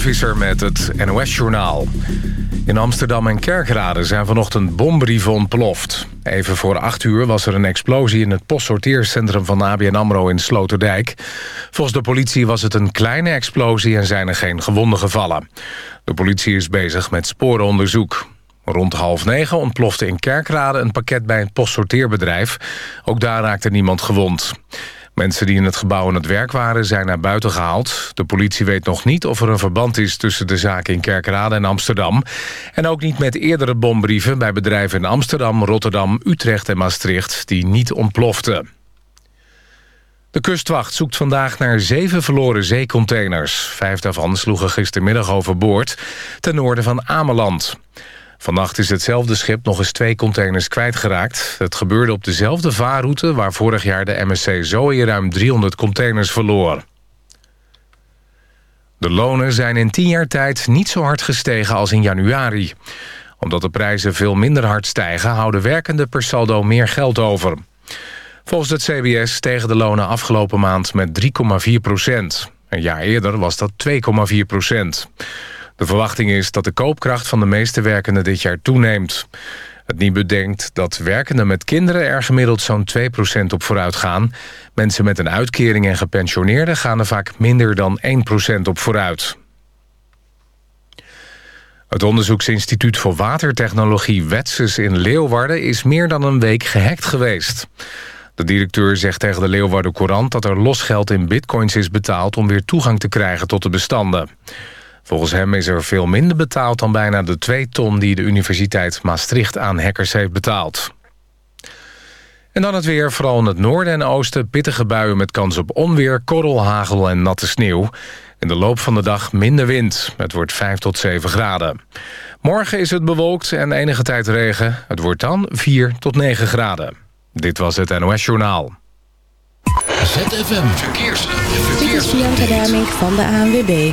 Visser met het NOS-journaal. In Amsterdam en Kerkrade zijn vanochtend bombrieven ontploft. Even voor acht uur was er een explosie in het postsorteercentrum van ABN AMRO in Sloterdijk. Volgens de politie was het een kleine explosie en zijn er geen gewonden gevallen. De politie is bezig met sporenonderzoek. Rond half negen ontplofte in Kerkrade een pakket bij een postsorteerbedrijf. Ook daar raakte niemand gewond. Mensen die in het gebouw aan het werk waren zijn naar buiten gehaald. De politie weet nog niet of er een verband is tussen de zaken in Kerkrade en Amsterdam. En ook niet met eerdere bombrieven bij bedrijven in Amsterdam, Rotterdam, Utrecht en Maastricht die niet ontploften. De kustwacht zoekt vandaag naar zeven verloren zeecontainers. Vijf daarvan sloegen gistermiddag overboord ten noorden van Ameland. Vannacht is hetzelfde schip nog eens twee containers kwijtgeraakt. Het gebeurde op dezelfde vaarroute... waar vorig jaar de MSC Zoe ruim 300 containers verloor. De lonen zijn in tien jaar tijd niet zo hard gestegen als in januari. Omdat de prijzen veel minder hard stijgen... houden werkenden per saldo meer geld over. Volgens het CBS stegen de lonen afgelopen maand met 3,4 procent. Een jaar eerder was dat 2,4 procent. De verwachting is dat de koopkracht van de meeste werkenden dit jaar toeneemt. Het Nibud denkt dat werkenden met kinderen er gemiddeld zo'n 2% op vooruit gaan. Mensen met een uitkering en gepensioneerden gaan er vaak minder dan 1% op vooruit. Het onderzoeksinstituut voor watertechnologie Wetses in Leeuwarden is meer dan een week gehackt geweest. De directeur zegt tegen de Leeuwarden Courant dat er losgeld in bitcoins is betaald om weer toegang te krijgen tot de bestanden. Volgens hem is er veel minder betaald dan bijna de 2 ton... die de Universiteit Maastricht aan hackers heeft betaald. En dan het weer, vooral in het noorden en oosten... pittige buien met kans op onweer, korrel, hagel en natte sneeuw. In de loop van de dag minder wind. Het wordt 5 tot 7 graden. Morgen is het bewolkt en enige tijd regen. Het wordt dan 4 tot 9 graden. Dit was het NOS Journaal. ZFM Verkeers. Verkeers. Dit is Bianca Damink van de ANWB.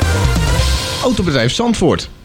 Autobedrijf Zandvoort.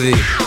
Melody.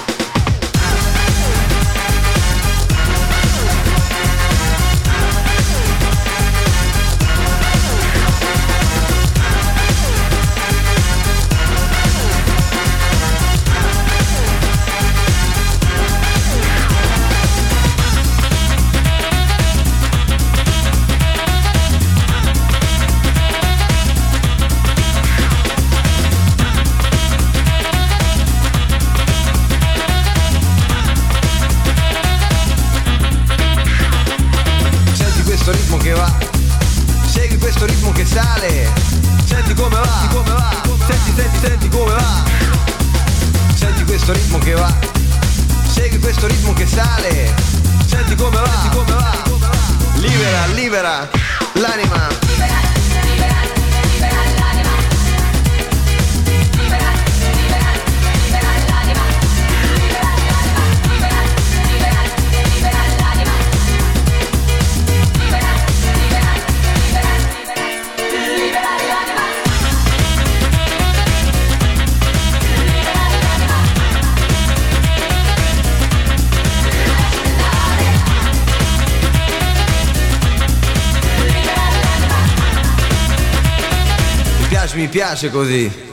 Così. piace così.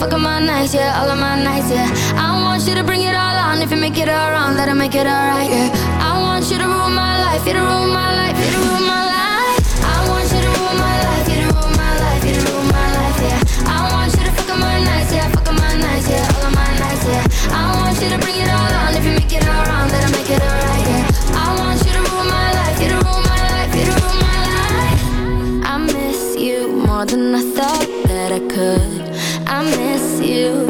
fuck up my nights, yeah, all of my nights, yeah. I want you to bring it all on. If you make it all wrong, let it make it all right, yeah. I want you to rule my life, you to rule my life, you to rule my life. I want you to rule my life, you to rule my life, you to rule my life, yeah. I want you to fuck up my nights, yeah, fuck up my nights, yeah, all of my nights, yeah. I want you to bring it all on. If you make it all wrong, let it make it all right, yeah. I want you to rule my life, you to rule my life, you to rule my life. I miss you more than I thought that I could I miss you.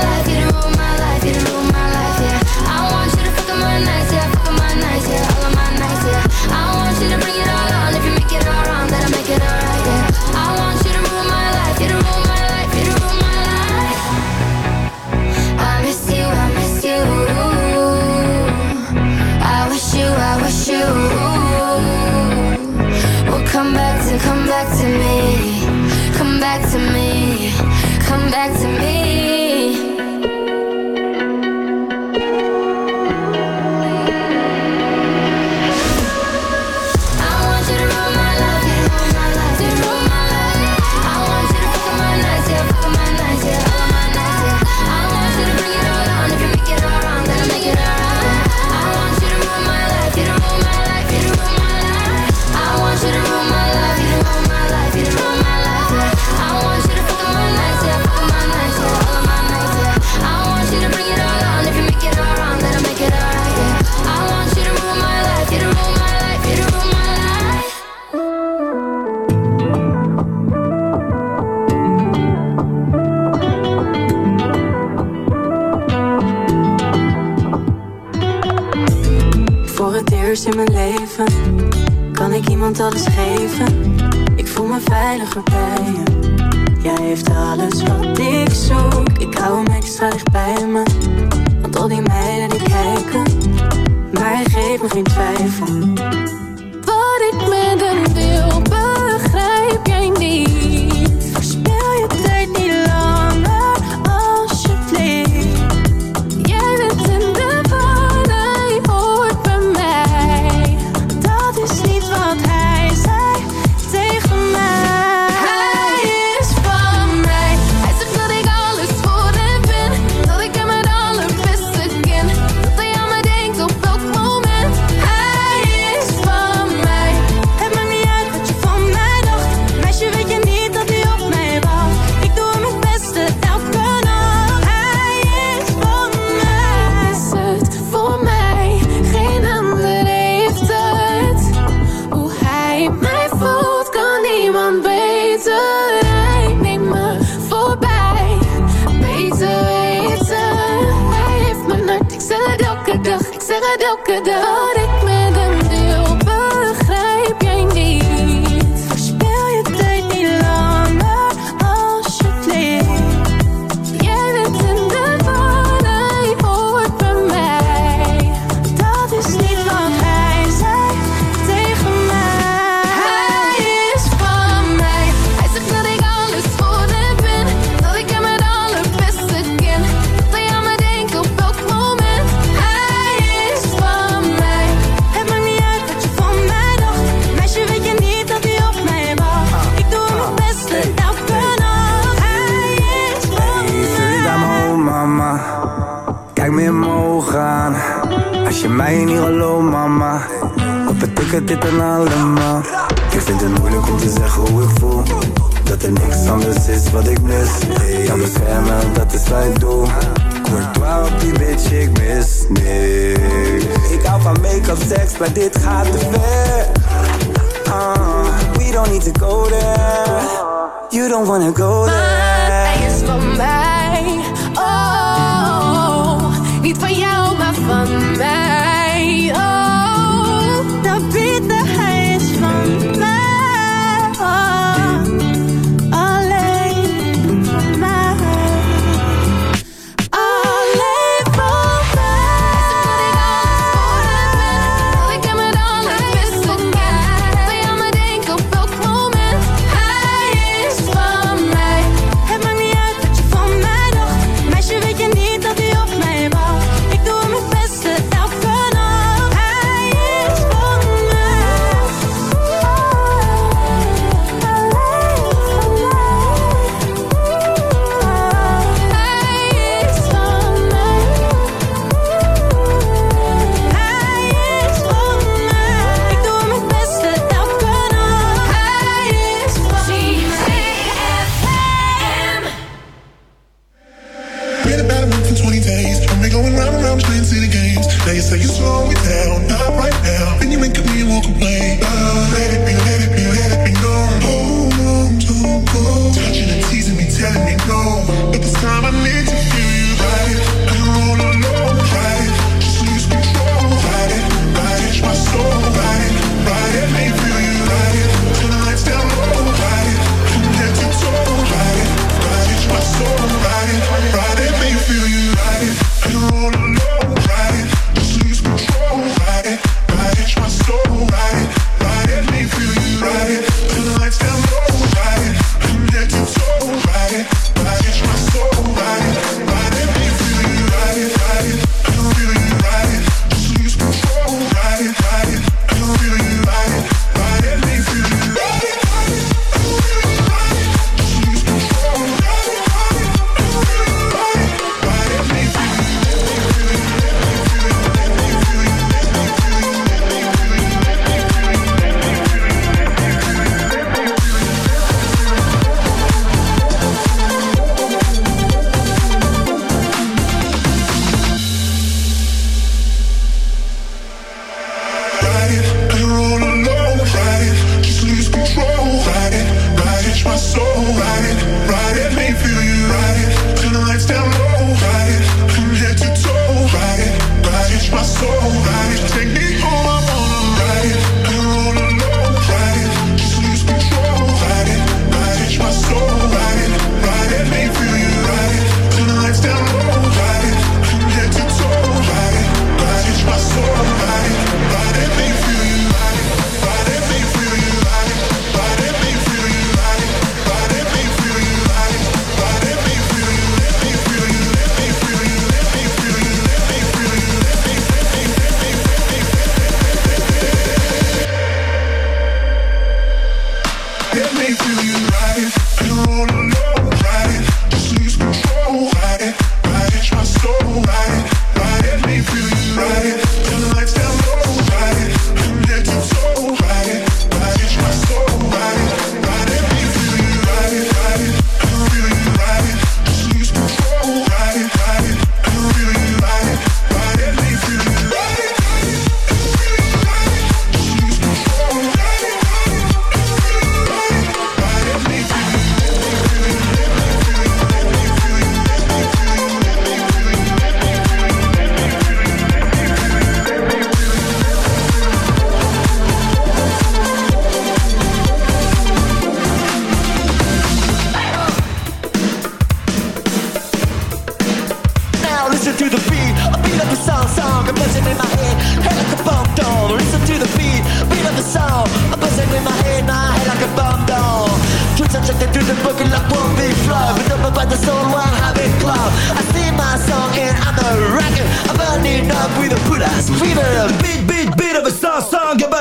maar dit gaat te. Uh, we don't need to go there. You don't wanna go there.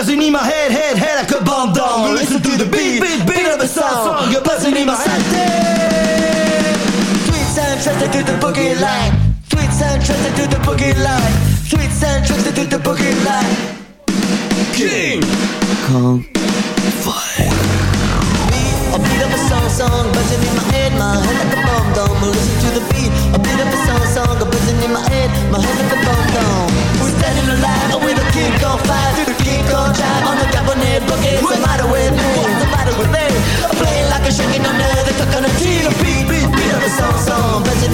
Buzzing in my head, head, head like a bomb down. Listen to the beat, beat, beat of a song, You're buzzing in my head. Sweet sound trusted to the boogie line. Sweet sound trusted to the boogie line. Sweet sound trusted to the boogie line. King Kong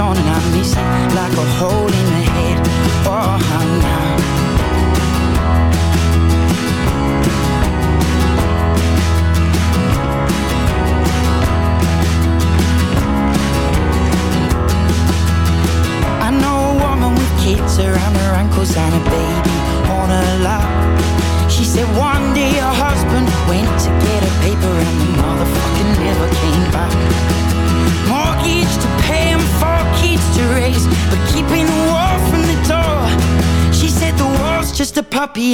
on and I miss it like a hole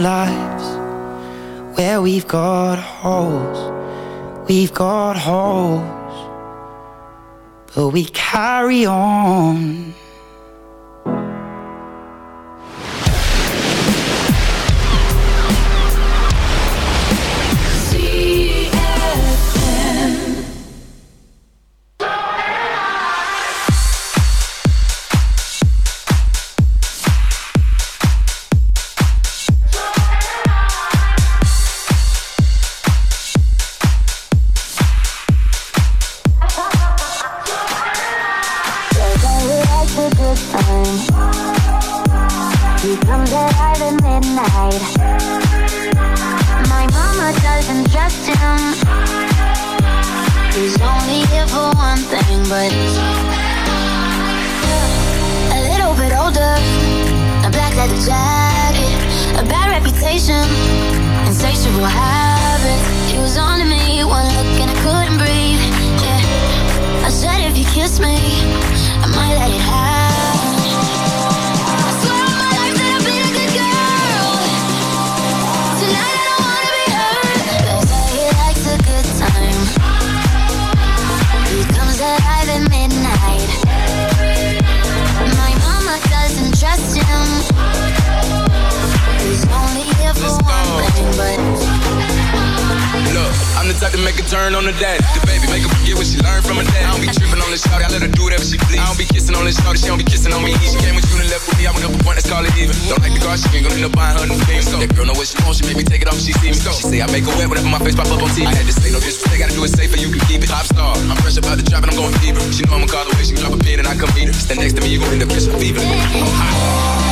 lives. Where we've got holes, we've got holes, but we carry on. Turn on the dad. The baby make her forget what she learned from her dad. I don't be tripping on this shorty, I let her do whatever she please. I don't be kissing on this shorty, she don't be kissing on me. She came with you and left with me, I went up a point, let's call it even. Don't like the car, she ain't gonna end up buying her new things. That girl know what she wants, she make me take it off, she see me. She say I make her wet whenever my face pop up on TV. I had to say no disrespect, gotta do it safer, you can keep it. Top star, I'm fresh about the drop and I'm going deeper. She know I'ma call the way she drop a pin and I come meet her. Stand next to me, you gon' end up catching fever. I'm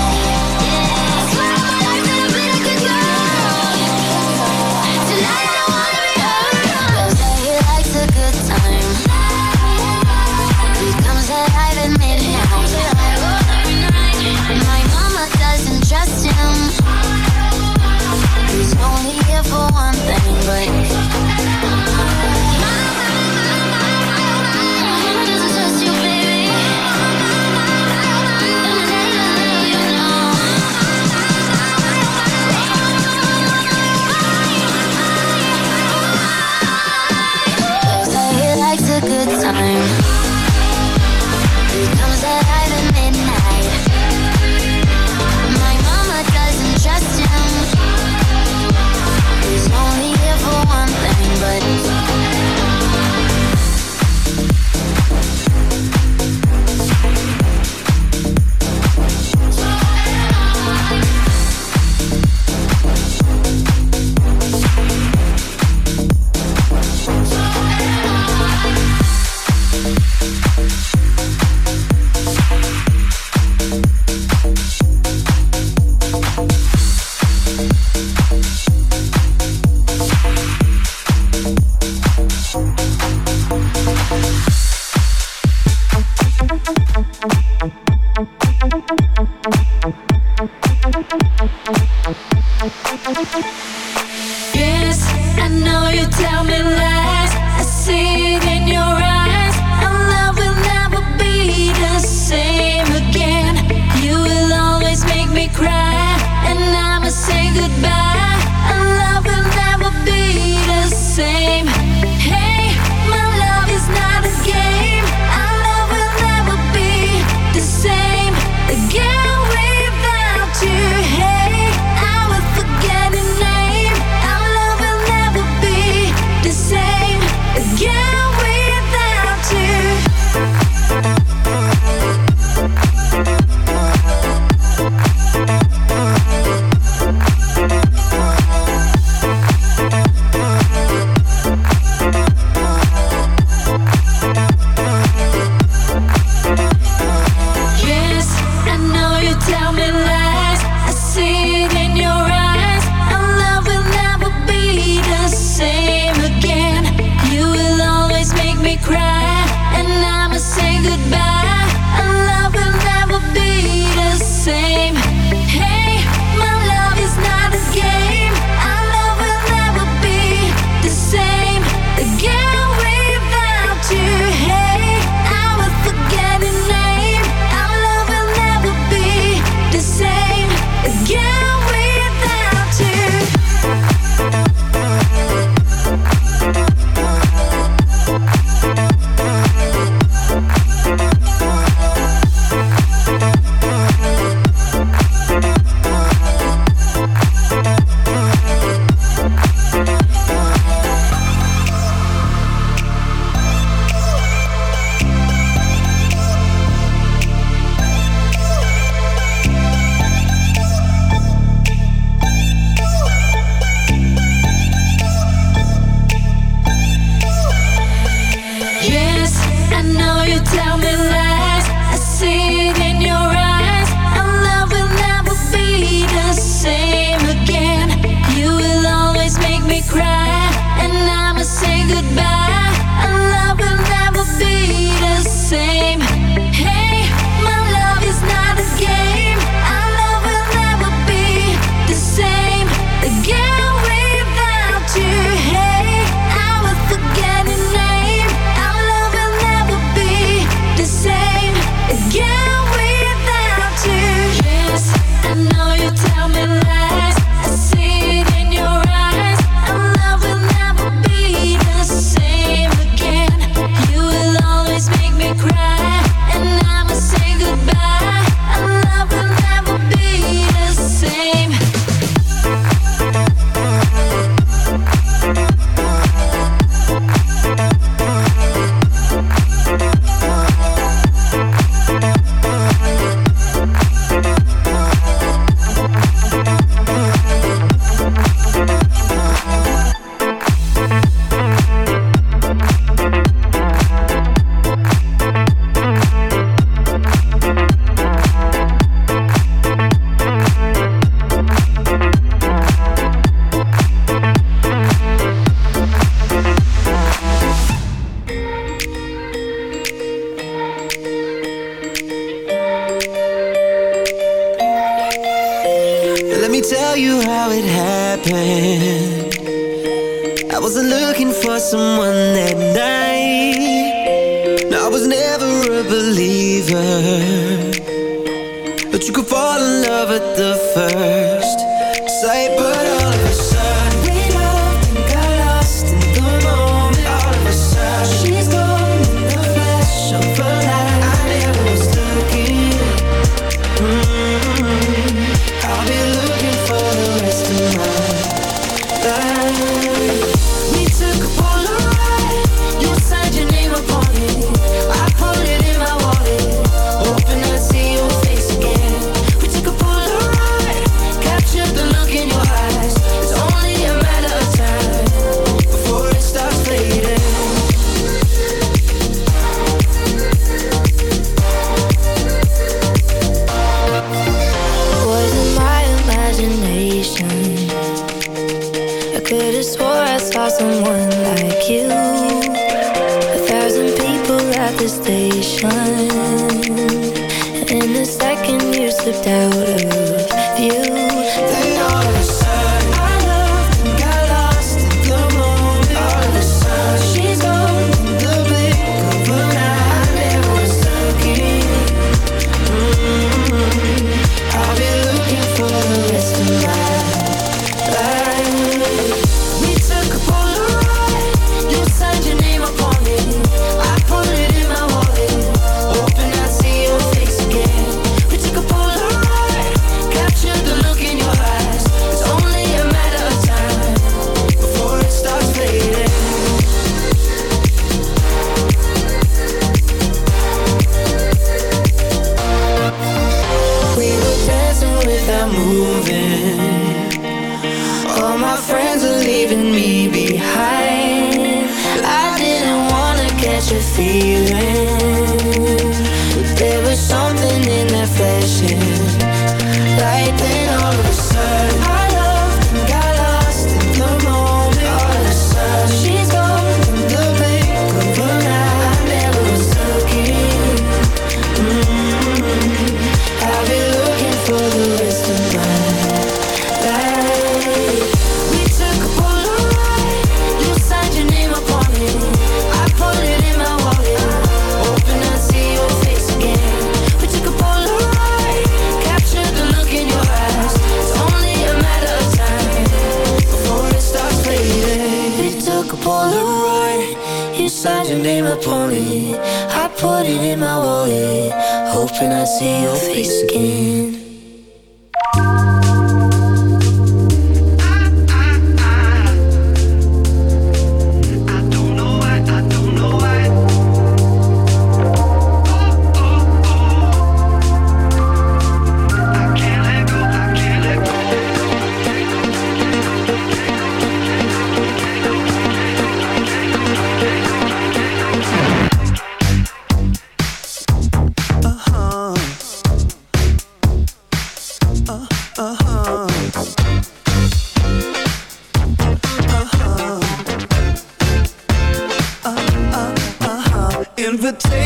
overtake